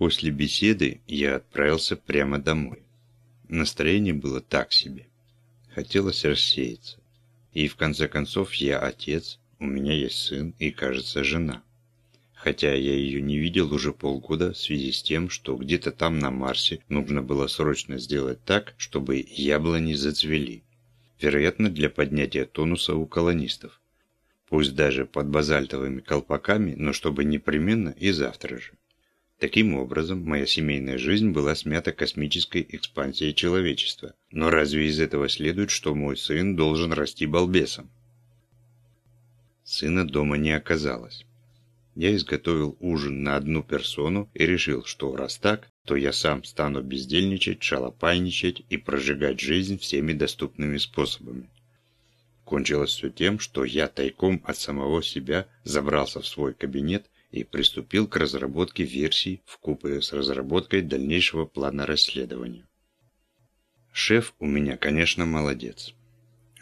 После беседы я отправился прямо домой. Настроение было так себе. Хотелось рассеяться. И в конце концов я отец, у меня есть сын и, кажется, жена. Хотя я ее не видел уже полгода в связи с тем, что где-то там на Марсе нужно было срочно сделать так, чтобы яблони зацвели. Вероятно, для поднятия тонуса у колонистов. Пусть даже под базальтовыми колпаками, но чтобы непременно и завтра же. Таким образом, моя семейная жизнь была смята космической экспансией человечества. Но разве из этого следует, что мой сын должен расти балбесом? Сына дома не оказалось. Я изготовил ужин на одну персону и решил, что раз так, то я сам стану бездельничать, шалопайничать и прожигать жизнь всеми доступными способами. Кончилось все тем, что я тайком от самого себя забрался в свой кабинет и приступил к разработке версий в купе с разработкой дальнейшего плана расследования. Шеф у меня, конечно, молодец.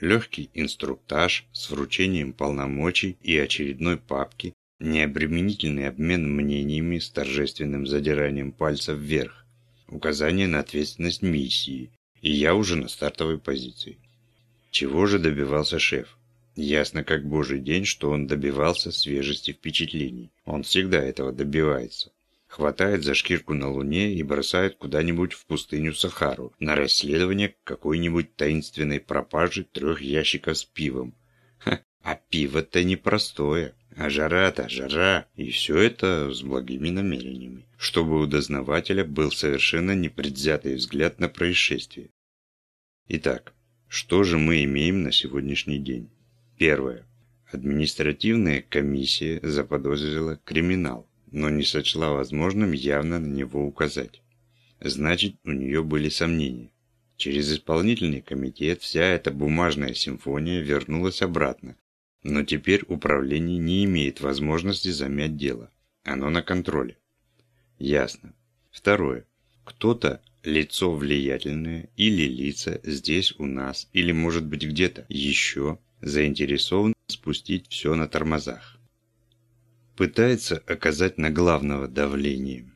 Легкий инструктаж с вручением полномочий и очередной папки, необременительный обмен мнениями с торжественным задиранием пальца вверх, указание на ответственность миссии, и я уже на стартовой позиции. Чего же добивался шеф? Ясно как божий день, что он добивался свежести впечатлений. Он всегда этого добивается. Хватает за шкирку на Луне и бросает куда-нибудь в пустыню Сахару на расследование какой-нибудь таинственной пропажи трех ящиков с пивом. Ха, а пиво-то непростое. А жара-то жара. И все это с благими намерениями. Чтобы у дознавателя был совершенно непредвзятый взгляд на происшествие. Итак, что же мы имеем на сегодняшний день? Первое. Административная комиссия заподозрила криминал, но не сочла возможным явно на него указать. Значит, у нее были сомнения. Через исполнительный комитет вся эта бумажная симфония вернулась обратно, но теперь управление не имеет возможности замять дело. Оно на контроле. Ясно. Второе. Кто-то, лицо влиятельное или лица здесь у нас, или может быть где-то еще, заинтересован спустить все на тормозах. Пытается оказать на главного давление.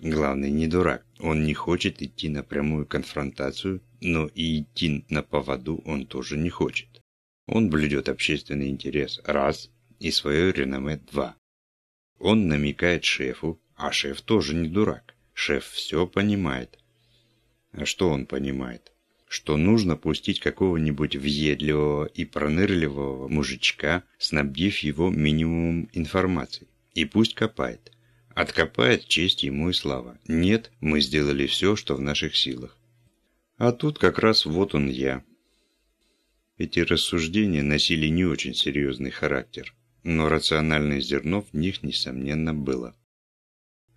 Главный не дурак, он не хочет идти на прямую конфронтацию, но и идти на поводу он тоже не хочет. Он блюдет общественный интерес – раз, и свое реноме – два. Он намекает шефу, а шеф тоже не дурак. Шеф все понимает. А что он понимает? Что нужно пустить какого-нибудь въедливого и пронырливого мужичка, снабдив его минимумом информации. И пусть копает. Откопает честь ему и слава. Нет, мы сделали все, что в наших силах. А тут как раз вот он я. Эти рассуждения носили не очень серьезный характер, но рациональное зерно в них, несомненно, было.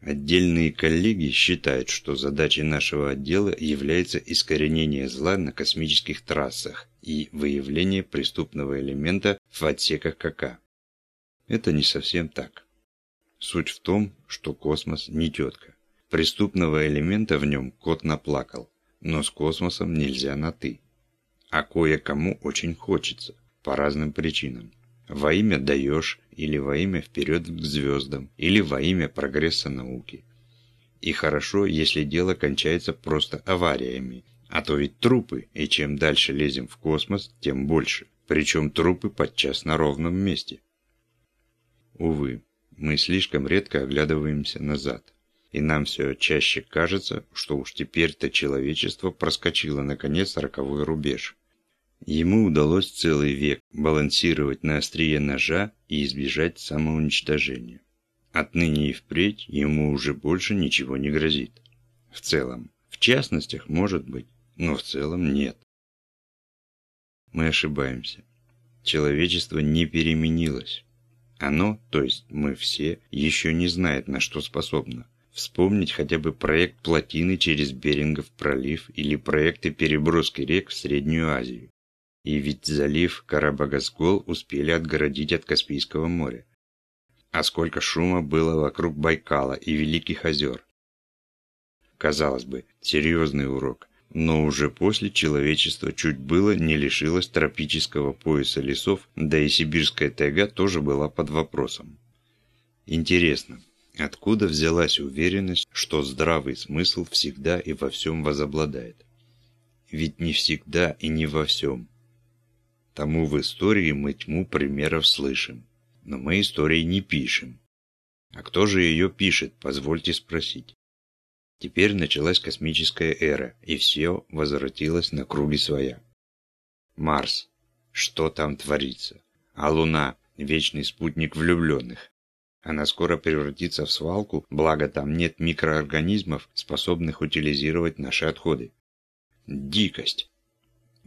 Отдельные коллеги считают, что задачей нашего отдела является искоренение зла на космических трассах и выявление преступного элемента в отсеках КК. Это не совсем так. Суть в том, что космос не тетка. Преступного элемента в нем кот наплакал, но с космосом нельзя на «ты». А кое-кому очень хочется, по разным причинам. Во имя даешь, или во имя вперед к звездам, или во имя прогресса науки. И хорошо, если дело кончается просто авариями, а то ведь трупы, и чем дальше лезем в космос, тем больше. Причем трупы подчас на ровном месте. Увы, мы слишком редко оглядываемся назад. И нам все чаще кажется, что уж теперь-то человечество проскочило наконец роковой рубеж. Ему удалось целый век балансировать на острие ножа и избежать самоуничтожения. Отныне и впредь ему уже больше ничего не грозит. В целом. В частностях может быть, но в целом нет. Мы ошибаемся. Человечество не переменилось. Оно, то есть мы все, еще не знает, на что способно. Вспомнить хотя бы проект плотины через Берингов пролив или проекты переброски рек в Среднюю Азию. И ведь залив Карабагасгол успели отгородить от Каспийского моря. А сколько шума было вокруг Байкала и Великих озер. Казалось бы, серьезный урок, но уже после человечество чуть было не лишилось тропического пояса лесов, да и сибирская тайга тоже была под вопросом. Интересно, Откуда взялась уверенность, что здравый смысл всегда и во всем возобладает? Ведь не всегда и не во всем. Тому в истории мы тьму примеров слышим, но мы истории не пишем. А кто же ее пишет, позвольте спросить. Теперь началась космическая эра, и все возвратилось на круги своя. Марс. Что там творится? А Луна – вечный спутник влюбленных. Она скоро превратится в свалку, благо там нет микроорганизмов, способных утилизировать наши отходы. Дикость.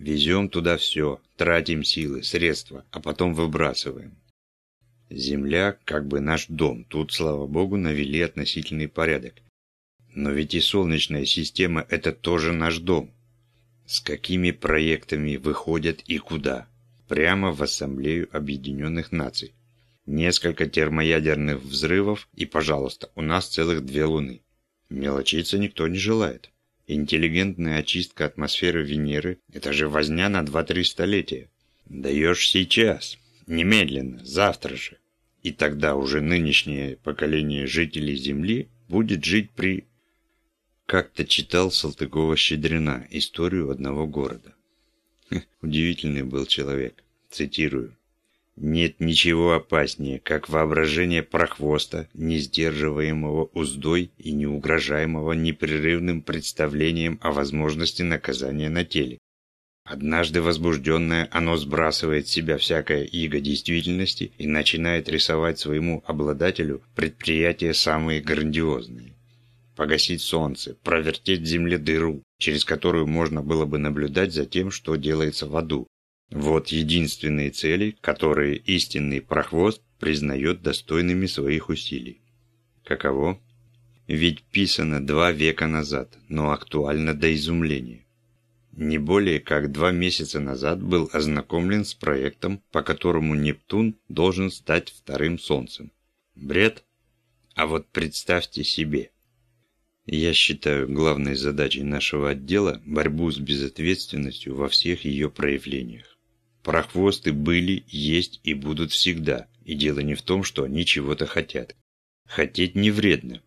Везем туда все, тратим силы, средства, а потом выбрасываем. Земля как бы наш дом, тут, слава богу, навели относительный порядок. Но ведь и Солнечная система – это тоже наш дом. С какими проектами выходят и куда? Прямо в Ассамблею Объединенных Наций. Несколько термоядерных взрывов и, пожалуйста, у нас целых две Луны. Мелочиться никто не желает. Интеллигентная очистка атмосферы Венеры – это же возня на 2-3 столетия. Даешь сейчас, немедленно, завтра же. И тогда уже нынешнее поколение жителей Земли будет жить при... Как-то читал Салтыкова-Щедрина историю одного города. Удивительный был человек. Цитирую. Нет ничего опаснее, как воображение прохвоста, не сдерживаемого уздой и не угрожаемого непрерывным представлением о возможности наказания на теле. Однажды возбужденное, оно сбрасывает с себя всякое иго действительности и начинает рисовать своему обладателю предприятия самые грандиозные. Погасить солнце, провертеть земле дыру, через которую можно было бы наблюдать за тем, что делается в аду, вот единственные цели, которые истинный прохвост признает достойными своих усилий. Каково? Ведь писано два века назад, но актуально до изумления. Не более как два месяца назад был ознакомлен с проектом, по которому Нептун должен стать вторым Солнцем. Бред? А вот представьте себе. Я считаю главной задачей нашего отдела борьбу с безответственностью во всех ее проявлениях. Прохвосты были, есть и будут всегда, и дело не в том, что они чего-то хотят. Хотеть не вредно.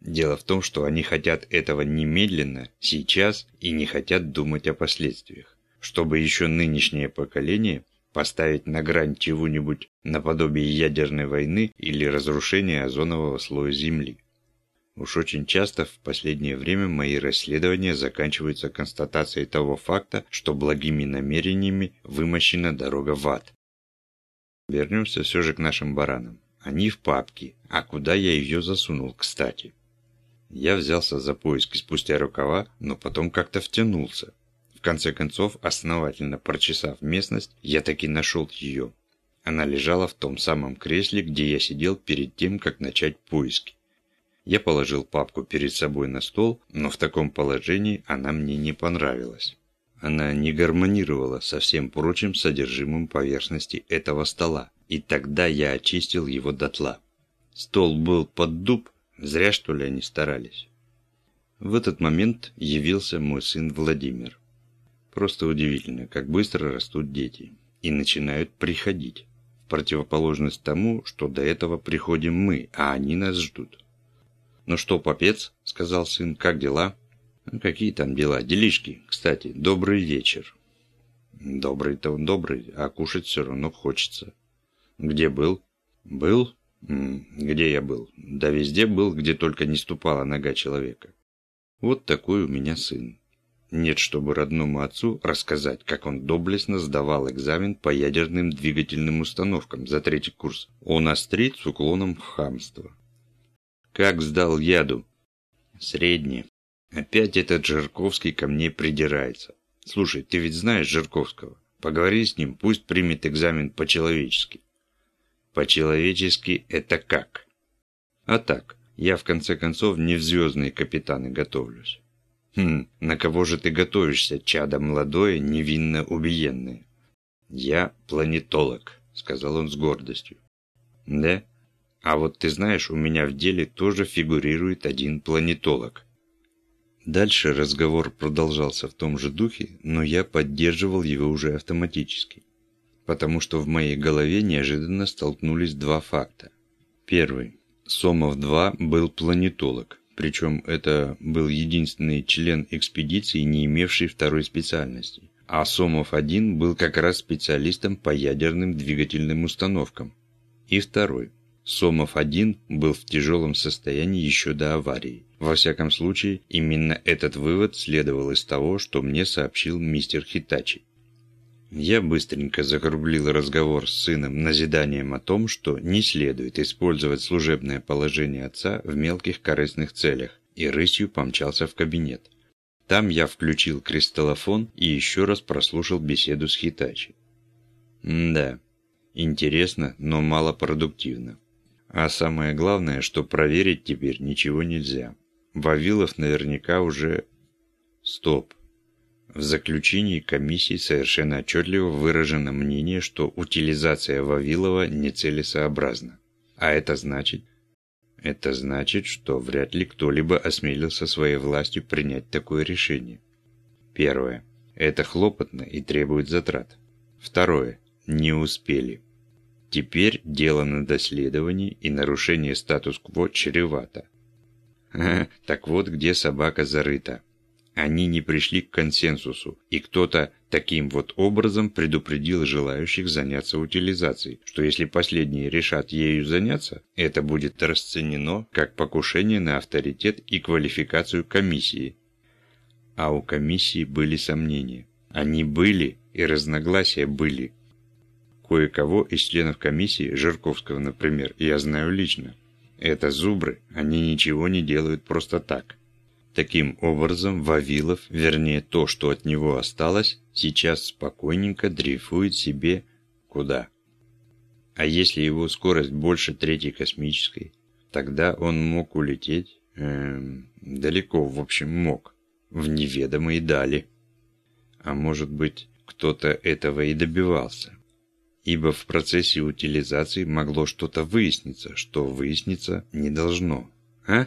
Дело в том, что они хотят этого немедленно, сейчас, и не хотят думать о последствиях. Чтобы еще нынешнее поколение поставить на грань чего-нибудь наподобие ядерной войны или разрушения озонового слоя Земли. Уж очень часто в последнее время мои расследования заканчиваются констатацией того факта, что благими намерениями вымощена дорога в ад. Вернемся все же к нашим баранам. Они в папке, а куда я ее засунул, кстати? Я взялся за поиски спустя рукава, но потом как-то втянулся. В конце концов, основательно прочесав местность, я таки нашел ее. Она лежала в том самом кресле, где я сидел перед тем, как начать поиски. Я положил папку перед собой на стол, но в таком положении она мне не понравилась. Она не гармонировала со всем прочим содержимым поверхности этого стола, и тогда я очистил его дотла. Стол был под дуб, зря что ли они старались. В этот момент явился мой сын Владимир. Просто удивительно, как быстро растут дети и начинают приходить. В противоположность тому, что до этого приходим мы, а они нас ждут. «Ну что, попец?» – сказал сын. «Как дела?» «Ну, «Какие там дела? Делишки. Кстати, добрый вечер». «Добрый-то он добрый, а кушать все равно хочется». «Где был?» «Был? Где я был?» «Да везде был, где только не ступала нога человека». Вот такой у меня сын. Нет, чтобы родному отцу рассказать, как он доблестно сдавал экзамен по ядерным двигательным установкам за третий курс. Он острит с уклоном хамства. Как сдал яду? Средне. Опять этот Жирковский ко мне придирается. Слушай, ты ведь знаешь Жирковского? Поговори с ним, пусть примет экзамен по-человечески. По-человечески это как? А так, я в конце концов не в звездные капитаны готовлюсь. Хм, на кого же ты готовишься, чадо молодое, невинно убиенное? Я планетолог, сказал он с гордостью. Да? А вот ты знаешь, у меня в деле тоже фигурирует один планетолог. Дальше разговор продолжался в том же духе, но я поддерживал его уже автоматически. Потому что в моей голове неожиданно столкнулись два факта. Первый. Сомов-2 был планетолог, причем это был единственный член экспедиции, не имевший второй специальности. А Сомов-1 был как раз специалистом по ядерным двигательным установкам. И второй. Сомов-1 был в тяжелом состоянии еще до аварии. Во всяком случае, именно этот вывод следовал из того, что мне сообщил мистер Хитачи. Я быстренько закруглил разговор с сыном назиданием о том, что не следует использовать служебное положение отца в мелких корыстных целях, и рысью помчался в кабинет. Там я включил кристаллофон и еще раз прослушал беседу с Хитачи. М да, интересно, но малопродуктивно. А самое главное, что проверить теперь ничего нельзя. Вавилов наверняка уже... Стоп. В заключении комиссии совершенно отчетливо выражено мнение, что утилизация Вавилова нецелесообразна. А это значит? Это значит, что вряд ли кто-либо осмелился своей властью принять такое решение. Первое. Это хлопотно и требует затрат. Второе. Не успели. Теперь дело на доследовании и нарушение статус-кво чревато. Так вот, где собака зарыта. Они не пришли к консенсусу, и кто-то таким вот образом предупредил желающих заняться утилизацией, что если последние решат ею заняться, это будет расценено как покушение на авторитет и квалификацию комиссии. А у комиссии были сомнения. Они были, и разногласия были. Кое-кого из членов комиссии, Жирковского, например, я знаю лично. Это зубры, они ничего не делают просто так. Таким образом, Вавилов, вернее то, что от него осталось, сейчас спокойненько дрейфует себе куда. А если его скорость больше третьей космической, тогда он мог улететь эм, далеко, в общем, мог, в неведомые дали. А может быть, кто-то этого и добивался. Ибо в процессе утилизации могло что-то выясниться, что выясниться не должно. А?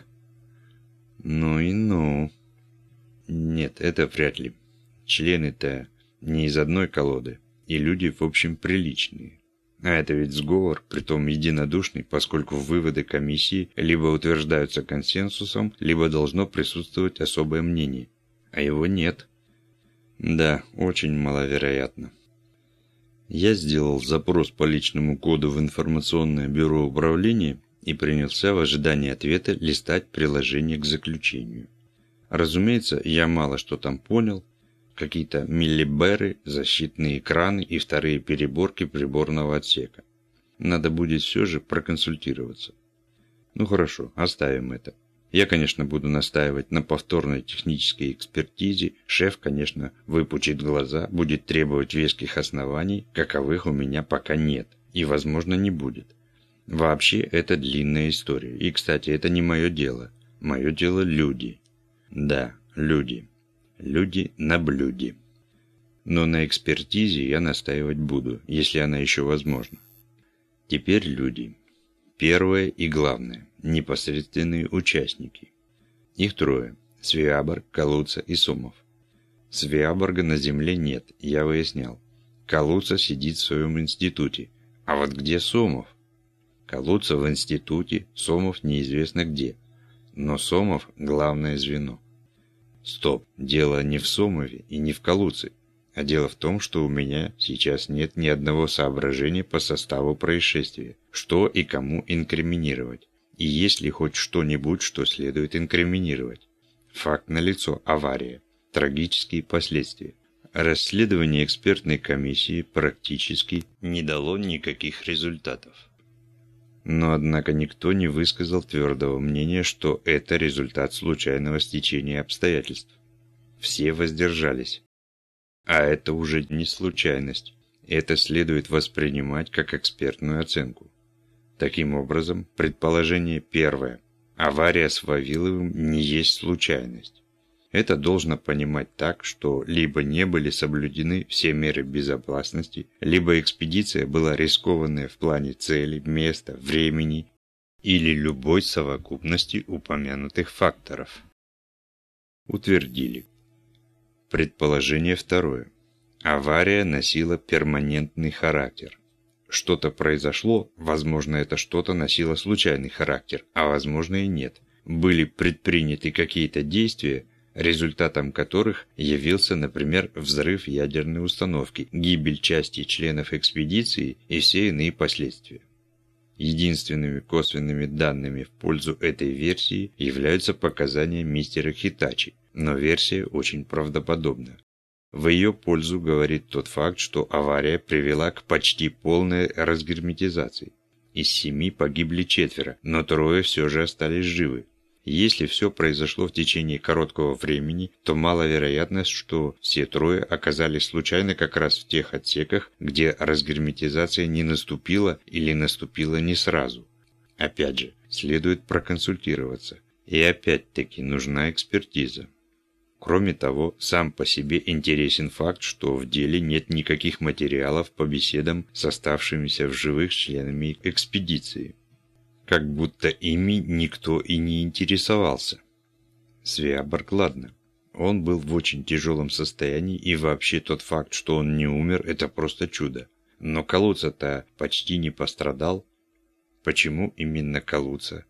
Ну и ну. Нет, это вряд ли. Члены-то не из одной колоды, и люди, в общем, приличные. А это ведь сговор, притом единодушный, поскольку выводы комиссии либо утверждаются консенсусом, либо должно присутствовать особое мнение. А его нет. Да, очень маловероятно. Я сделал запрос по личному коду в информационное бюро управления и принялся в ожидании ответа листать приложение к заключению. Разумеется, я мало что там понял. Какие-то миллиберы, защитные экраны и вторые переборки приборного отсека. Надо будет все же проконсультироваться. Ну хорошо, оставим это. Я, конечно, буду настаивать на повторной технической экспертизе. Шеф, конечно, выпучит глаза, будет требовать веских оснований, каковых у меня пока нет и, возможно, не будет. Вообще, это длинная история. И, кстати, это не мое дело. Мое дело люди. Да, люди. Люди на блюде. Но на экспертизе я настаивать буду, если она еще возможна. Теперь люди. Первое и главное. Непосредственные участники. Их трое. Свиабор, Калуца и Сомов. Свиаборга на земле нет, я выяснял. Калуца сидит в своем институте. А вот где Сомов? Колодца в институте, Сомов неизвестно где. Но Сомов – главное звено. Стоп, дело не в Сомове и не в Калуце, а дело в том, что у меня сейчас нет ни одного соображения по составу происшествия, что и кому инкриминировать, и есть ли хоть что-нибудь, что следует инкриминировать. Факт налицо – авария, трагические последствия. Расследование экспертной комиссии практически не дало никаких результатов. Но, однако, никто не высказал твердого мнения, что это результат случайного стечения обстоятельств. Все воздержались. А это уже не случайность. Это следует воспринимать как экспертную оценку. Таким образом, предположение первое. Авария с Вавиловым не есть случайность. Это должно понимать так, что либо не были соблюдены все меры безопасности, либо экспедиция была рискованная в плане цели, места, времени или любой совокупности упомянутых факторов. Утвердили. Предположение второе. Авария носила перманентный характер. Что-то произошло, возможно, это что-то носило случайный характер, а возможно и нет. Были предприняты какие-то действия, результатом которых явился, например, взрыв ядерной установки, гибель части членов экспедиции и все иные последствия. Единственными косвенными данными в пользу этой версии являются показания мистера Хитачи, но версия очень правдоподобна. В ее пользу говорит тот факт, что авария привела к почти полной разгерметизации. Из семи погибли четверо, но трое все же остались живы. Если все произошло в течение короткого времени, то маловероятно, что все трое оказались случайно как раз в тех отсеках, где разгерметизация не наступила или наступила не сразу. Опять же, следует проконсультироваться. И опять-таки нужна экспертиза. Кроме того, сам по себе интересен факт, что в деле нет никаких материалов по беседам с оставшимися в живых членами экспедиции как будто ими никто и не интересовался. Свиаборг, ладно. Он был в очень тяжелом состоянии, и вообще тот факт, что он не умер, это просто чудо. Но Калуца-то почти не пострадал. Почему именно Калуца?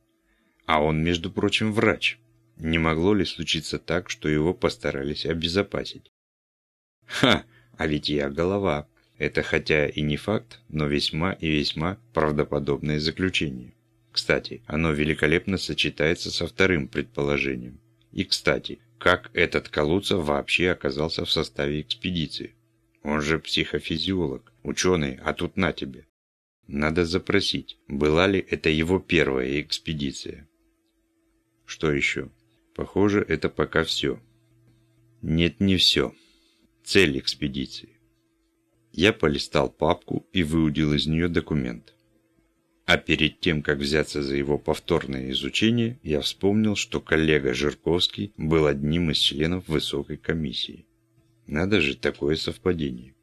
А он, между прочим, врач. Не могло ли случиться так, что его постарались обезопасить? Ха! А ведь я голова. Это хотя и не факт, но весьма и весьма правдоподобное заключение. Кстати, оно великолепно сочетается со вторым предположением. И, кстати, как этот Калуца вообще оказался в составе экспедиции? Он же психофизиолог, ученый, а тут на тебе. Надо запросить, была ли это его первая экспедиция. Что еще? Похоже, это пока все. Нет, не все. Цель экспедиции. Я полистал папку и выудил из нее документ. А перед тем, как взяться за его повторное изучение, я вспомнил, что коллега Жирковский был одним из членов высокой комиссии. Надо же, такое совпадение.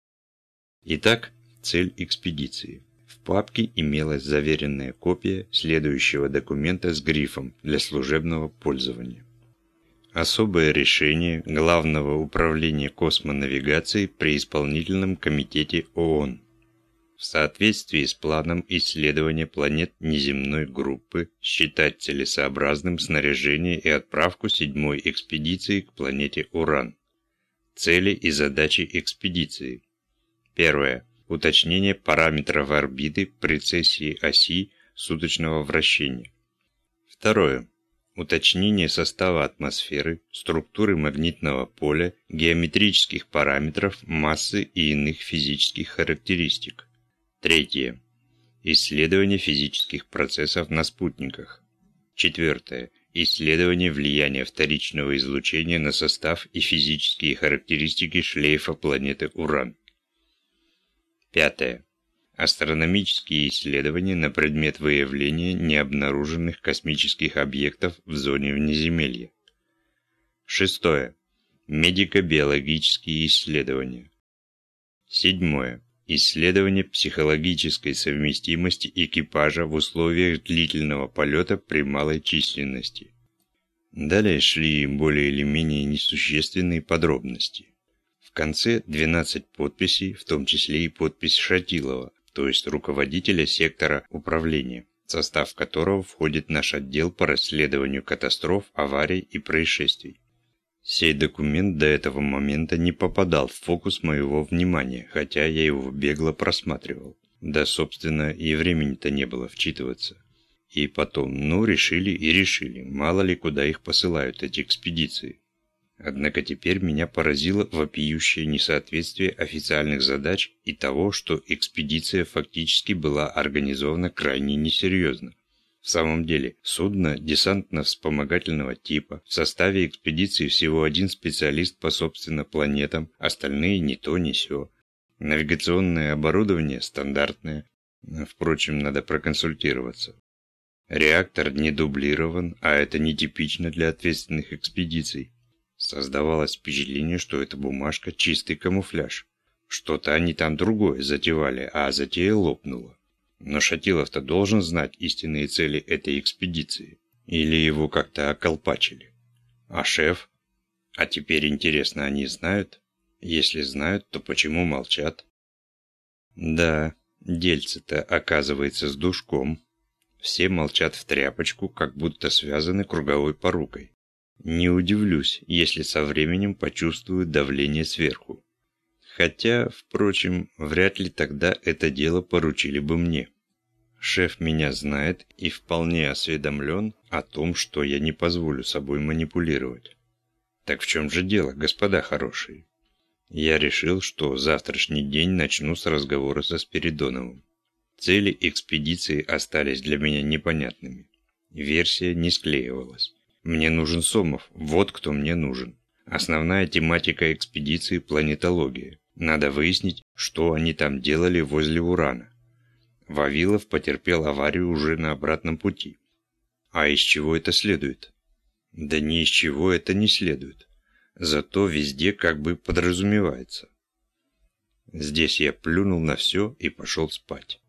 Итак, цель экспедиции. В папке имелась заверенная копия следующего документа с грифом для служебного пользования. Особое решение Главного управления космонавигации при исполнительном комитете ООН в соответствии с планом исследования планет неземной группы считать целесообразным снаряжение и отправку седьмой экспедиции к планете Уран. Цели и задачи экспедиции. Первое. Уточнение параметров орбиты прецессии оси суточного вращения. Второе. Уточнение состава атмосферы, структуры магнитного поля, геометрических параметров, массы и иных физических характеристик. Третье. Исследование физических процессов на спутниках. Четвертое. Исследование влияния вторичного излучения на состав и физические характеристики шлейфа планеты Уран. Пятое. Астрономические исследования на предмет выявления необнаруженных космических объектов в зоне внеземелья. Шестое. Медико-биологические исследования. Седьмое. Исследование психологической совместимости экипажа в условиях длительного полета при малой численности. Далее шли более или менее несущественные подробности. В конце 12 подписей, в том числе и подпись Шатилова, то есть руководителя сектора управления, состав которого входит наш отдел по расследованию катастроф, аварий и происшествий. Сей документ до этого момента не попадал в фокус моего внимания, хотя я его бегло просматривал. Да, собственно, и времени-то не было вчитываться. И потом, ну, решили и решили, мало ли куда их посылают, эти экспедиции. Однако теперь меня поразило вопиющее несоответствие официальных задач и того, что экспедиция фактически была организована крайне несерьезно. В самом деле, судно десантно-вспомогательного типа, в составе экспедиции всего один специалист по собственно планетам, остальные ни то ни сё. Навигационное оборудование стандартное, впрочем, надо проконсультироваться. Реактор не дублирован, а это нетипично для ответственных экспедиций. Создавалось впечатление, что эта бумажка чистый камуфляж. Что-то они там другое затевали, а затея лопнула. Но Шатилов-то должен знать истинные цели этой экспедиции. Или его как-то околпачили. А шеф? А теперь интересно, они знают? Если знают, то почему молчат? Да, Дельце-то оказывается с душком. Все молчат в тряпочку, как будто связаны круговой порукой. Не удивлюсь, если со временем почувствуют давление сверху. Хотя, впрочем, вряд ли тогда это дело поручили бы мне. Шеф меня знает и вполне осведомлен о том, что я не позволю собой манипулировать. Так в чем же дело, господа хорошие? Я решил, что завтрашний день начну с разговора со Спиридоновым. Цели экспедиции остались для меня непонятными. Версия не склеивалась. Мне нужен Сомов, вот кто мне нужен. Основная тематика экспедиции – планетология. Надо выяснить, что они там делали возле Урана. Вавилов потерпел аварию уже на обратном пути. А из чего это следует? Да ни из чего это не следует. Зато везде как бы подразумевается. Здесь я плюнул на все и пошел спать.